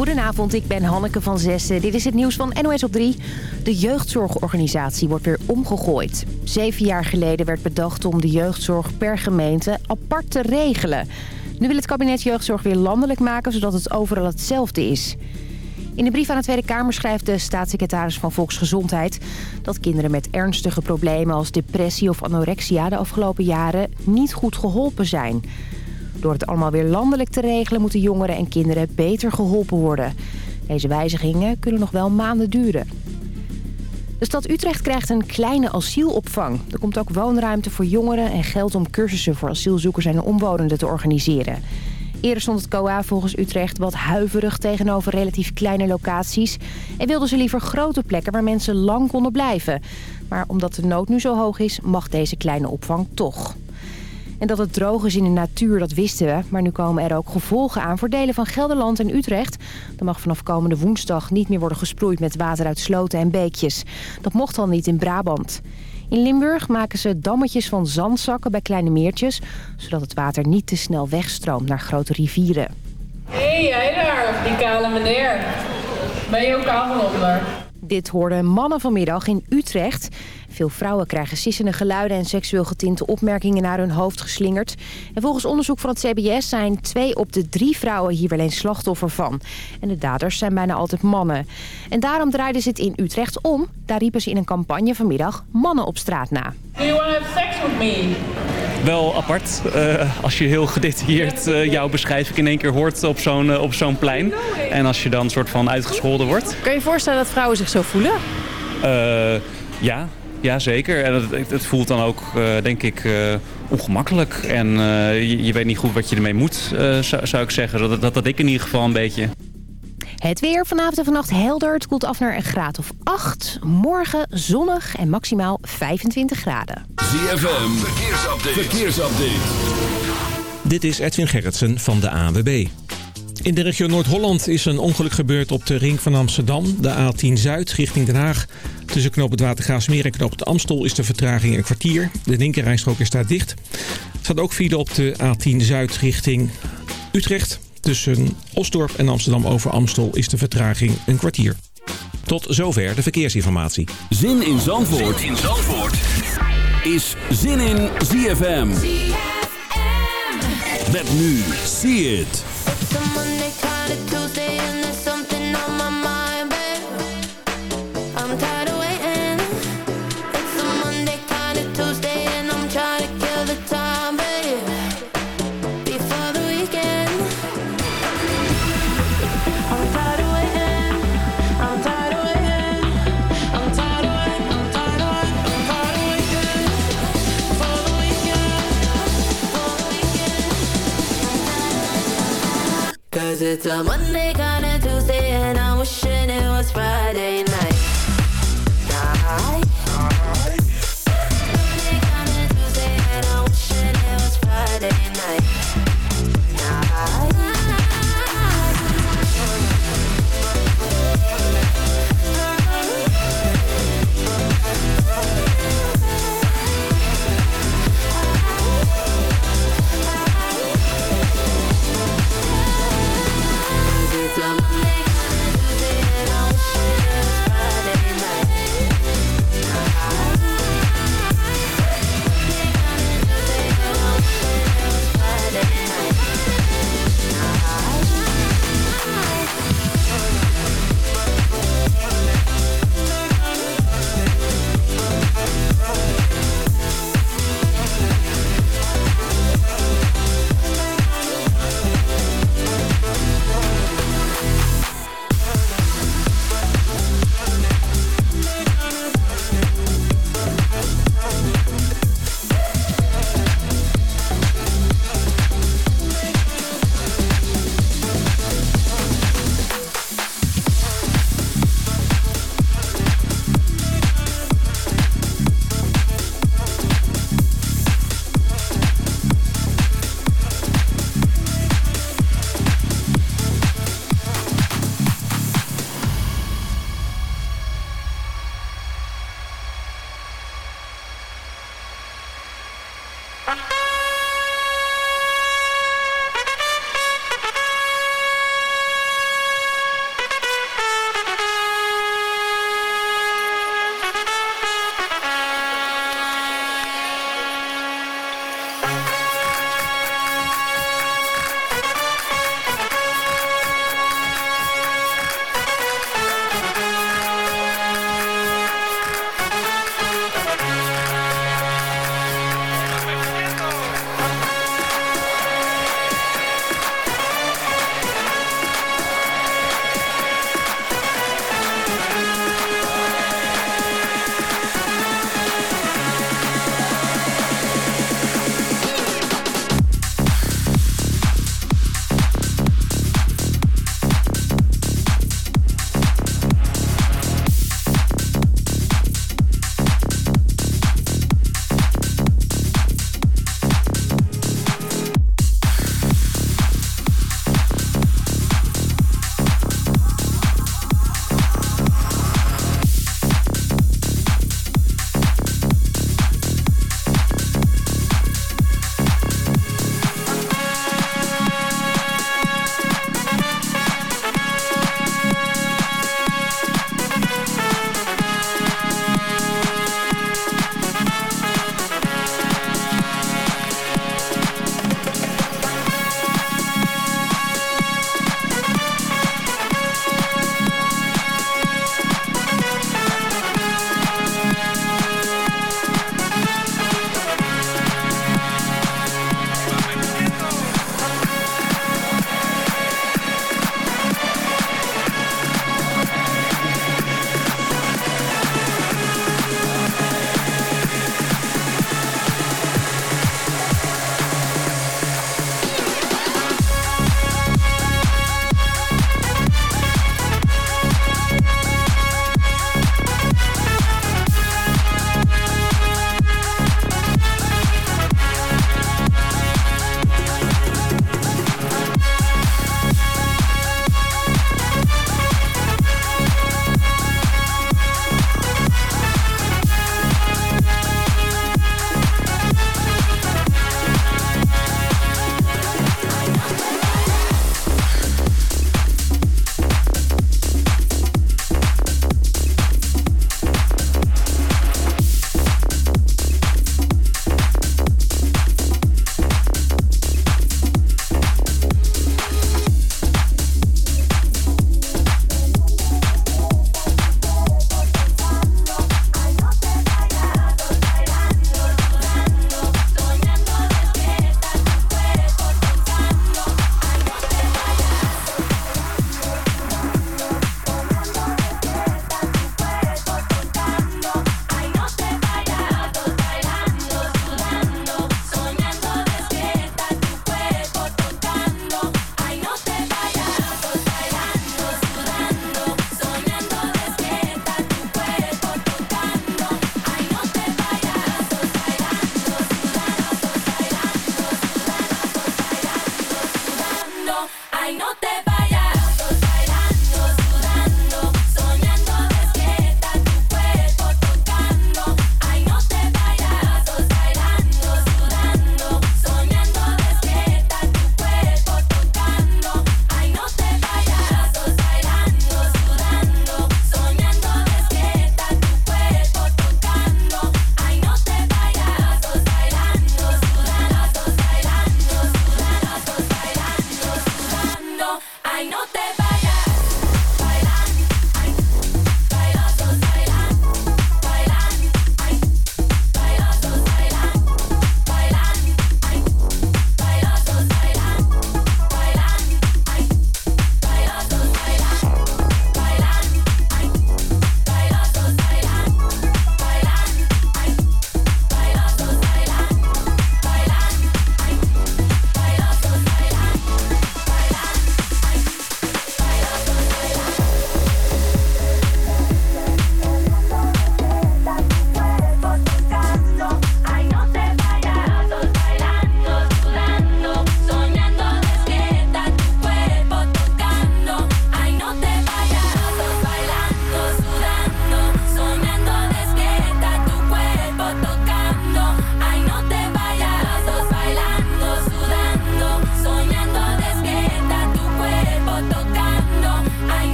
Goedenavond, ik ben Hanneke van Zessen. Dit is het nieuws van NOS op 3. De jeugdzorgorganisatie wordt weer omgegooid. Zeven jaar geleden werd bedacht om de jeugdzorg per gemeente apart te regelen. Nu wil het kabinet jeugdzorg weer landelijk maken, zodat het overal hetzelfde is. In de brief aan de Tweede Kamer schrijft de staatssecretaris van Volksgezondheid... dat kinderen met ernstige problemen als depressie of anorexia de afgelopen jaren niet goed geholpen zijn... Door het allemaal weer landelijk te regelen moeten jongeren en kinderen beter geholpen worden. Deze wijzigingen kunnen nog wel maanden duren. De stad Utrecht krijgt een kleine asielopvang. Er komt ook woonruimte voor jongeren en geld om cursussen voor asielzoekers en omwonenden te organiseren. Eerder stond het COA volgens Utrecht wat huiverig tegenover relatief kleine locaties... en wilden ze liever grote plekken waar mensen lang konden blijven. Maar omdat de nood nu zo hoog is, mag deze kleine opvang toch. En dat het droog is in de natuur, dat wisten we. Maar nu komen er ook gevolgen aan voor delen van Gelderland en Utrecht. Er mag vanaf komende woensdag niet meer worden gesproeid met water uit sloten en beekjes. Dat mocht al niet in Brabant. In Limburg maken ze dammetjes van zandzakken bij kleine meertjes... zodat het water niet te snel wegstroomt naar grote rivieren. Hé, hey, jij daar, die kale meneer. Ben je ook kaal onder? Dit hoorden mannen vanmiddag in Utrecht. Veel vrouwen krijgen sissende geluiden en seksueel getinte opmerkingen naar hun hoofd geslingerd. En volgens onderzoek van het CBS zijn twee op de drie vrouwen hier wel eens slachtoffer van. En de daders zijn bijna altijd mannen. En daarom draaiden ze het in Utrecht om. Daar riepen ze in een campagne vanmiddag mannen op straat na. Do you want to have sex with me? Wel apart uh, als je heel gedetailleerd uh, jouw beschrijving in één keer hoort op zo'n uh, op zo'n plein. En als je dan soort van uitgescholden wordt. Kan je je voorstellen dat vrouwen zich zo voelen? ja, ja, zeker. En het, het voelt dan ook, uh, denk ik, uh, ongemakkelijk. En uh, je, je, weet niet goed wat je ermee moet, zou, zou, ik zeggen. Dat, dat, dat ik in ieder geval een beetje... Het weer vanavond en vannacht helder. Het koelt af naar een graad of 8. Morgen zonnig en maximaal 25 graden. ZFM, verkeersupdate. verkeersupdate. Dit is Edwin Gerritsen van de AWB. In de regio Noord-Holland is een ongeluk gebeurd op de ring van Amsterdam. De A10 Zuid richting Den Haag. Tussen knoop het Watergaasmeer en knoop het Amstel is de vertraging een kwartier. De linkerrijstrook is daar dicht. Er staat ook file op de A10 Zuid richting Utrecht. Tussen Osdorp en Amsterdam over Amstel is de vertraging een kwartier. Tot zover de verkeersinformatie. Zin in Zandvoort, zin in Zandvoort. is Zin in ZFM. ZFM. Met nu, see it. Cause it's a Monday,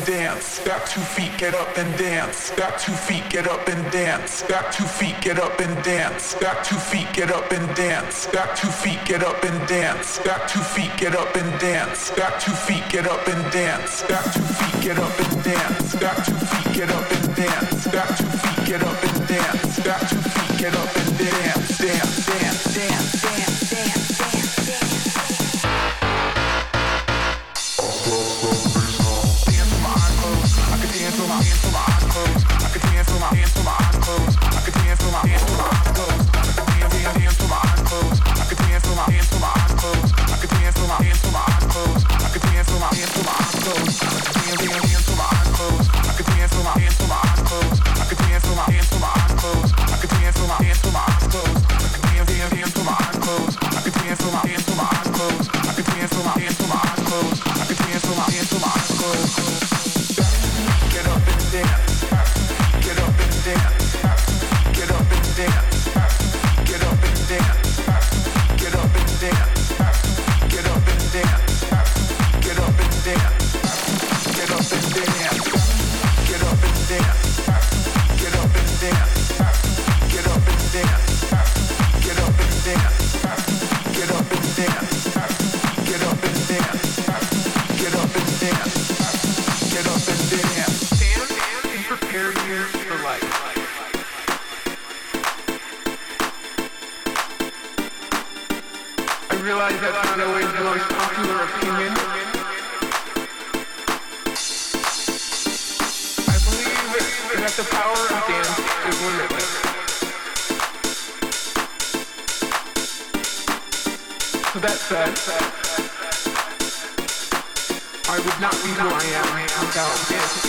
and dance. Back two feet, get up and dance. Back two feet, get up and dance. Back two feet, get up and dance. Back two feet, get up and dance. Back two feet, get up and dance. Back two feet, get up and dance. Back two feet, get up and dance. Back two feet, get up and dance. Back two feet, get up and dance. Back two feet, get up and dance. Back two feet, get up and dance. Dance, dance, dance, dance, dance. So that said, I would not be who I am without this.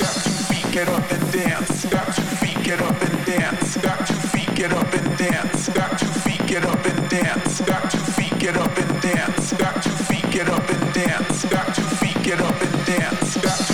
Got two feet, get up and dance. Got two feet, get up and dance. Got two feet, get up and dance. Got two feet, get up and dance. Got two feet, get up and dance. Got two feet, get up and dance. Got two feet, get up and dance. Got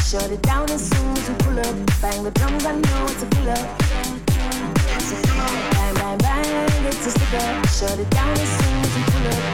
Shut it down as soon as we pull up. Bang the drums, I know it's a killer. Bang, bang, bang, it's a stick up. Shut it down as soon as we pull up.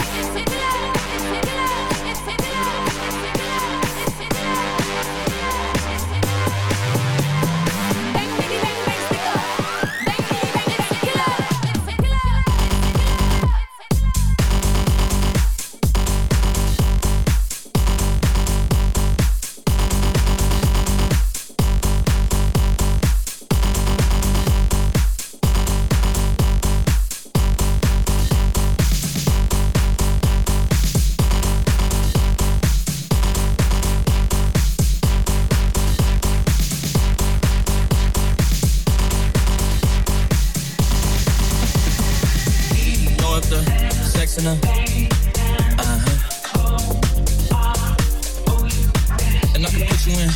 You in.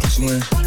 Put you in.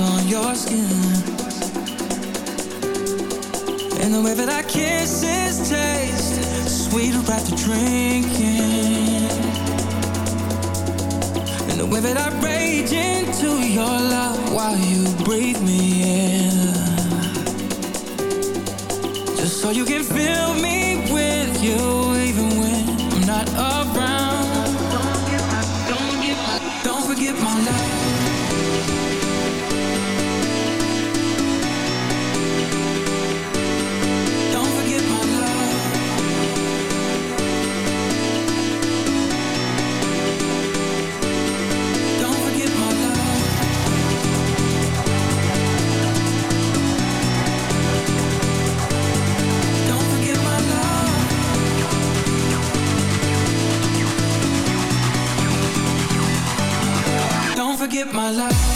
on your skin? And the way that our kisses taste Sweeter after drinking. And the way that I rage into your love While you breathe me in. Just so you can fill me with you Even when I'm not around. Don't forget my love. get my life.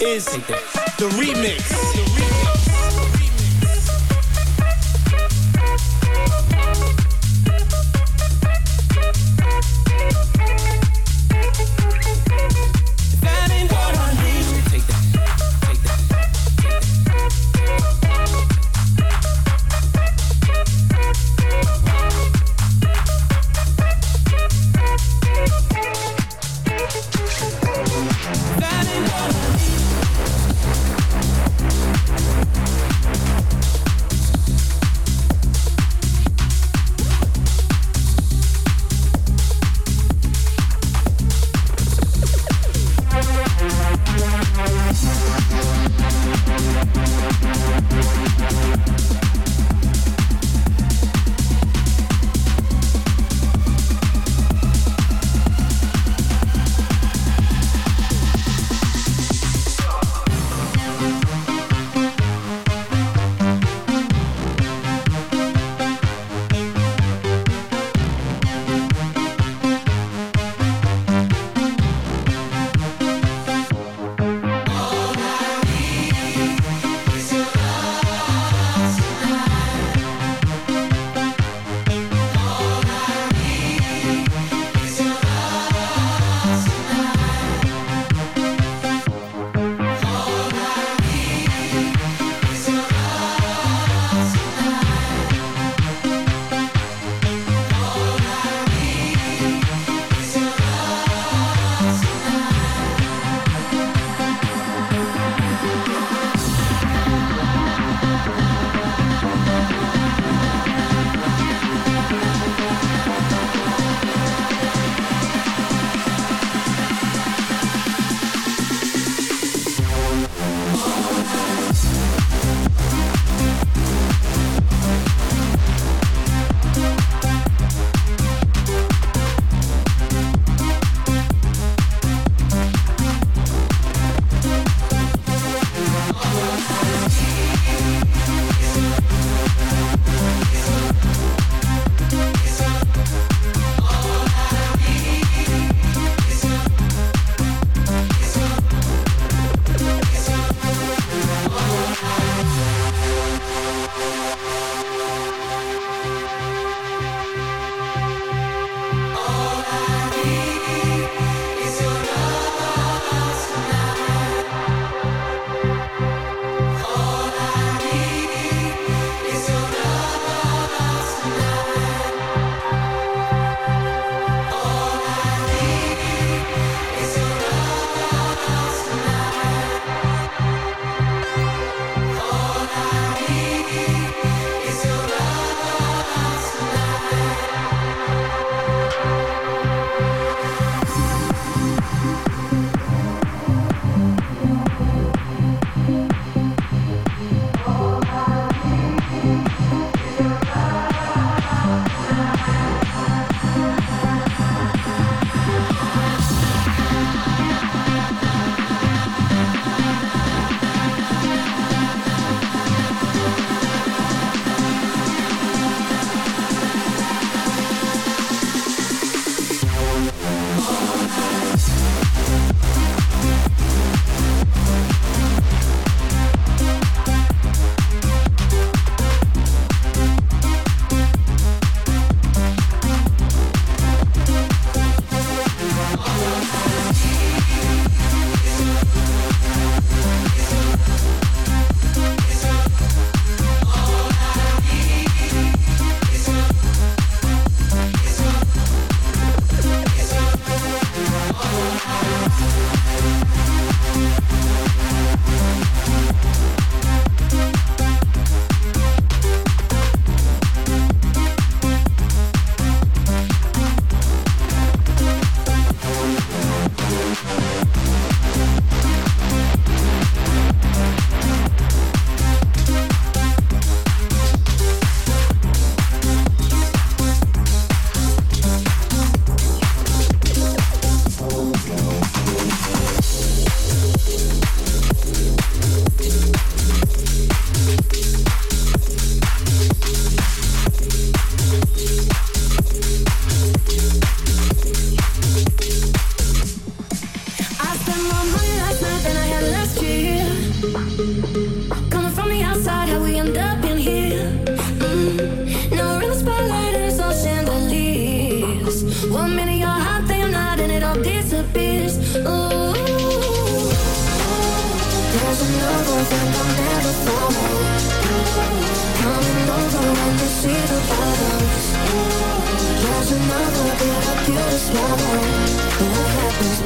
is the remix.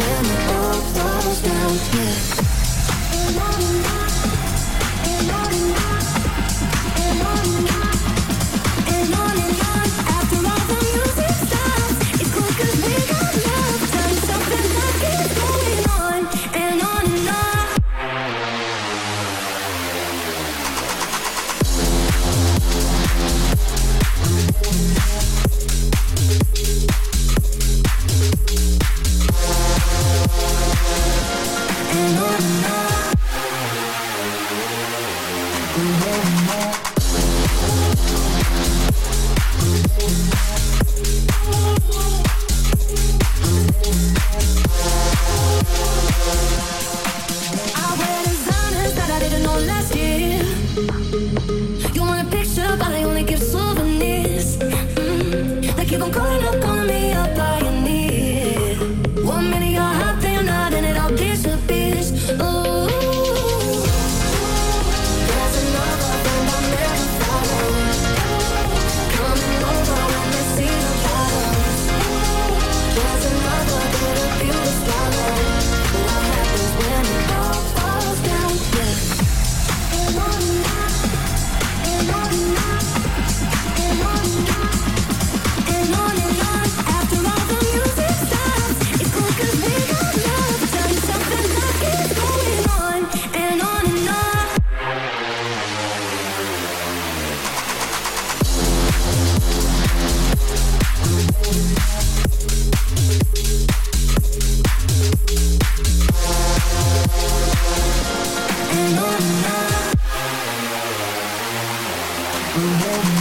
When it all falls down? Yeah. I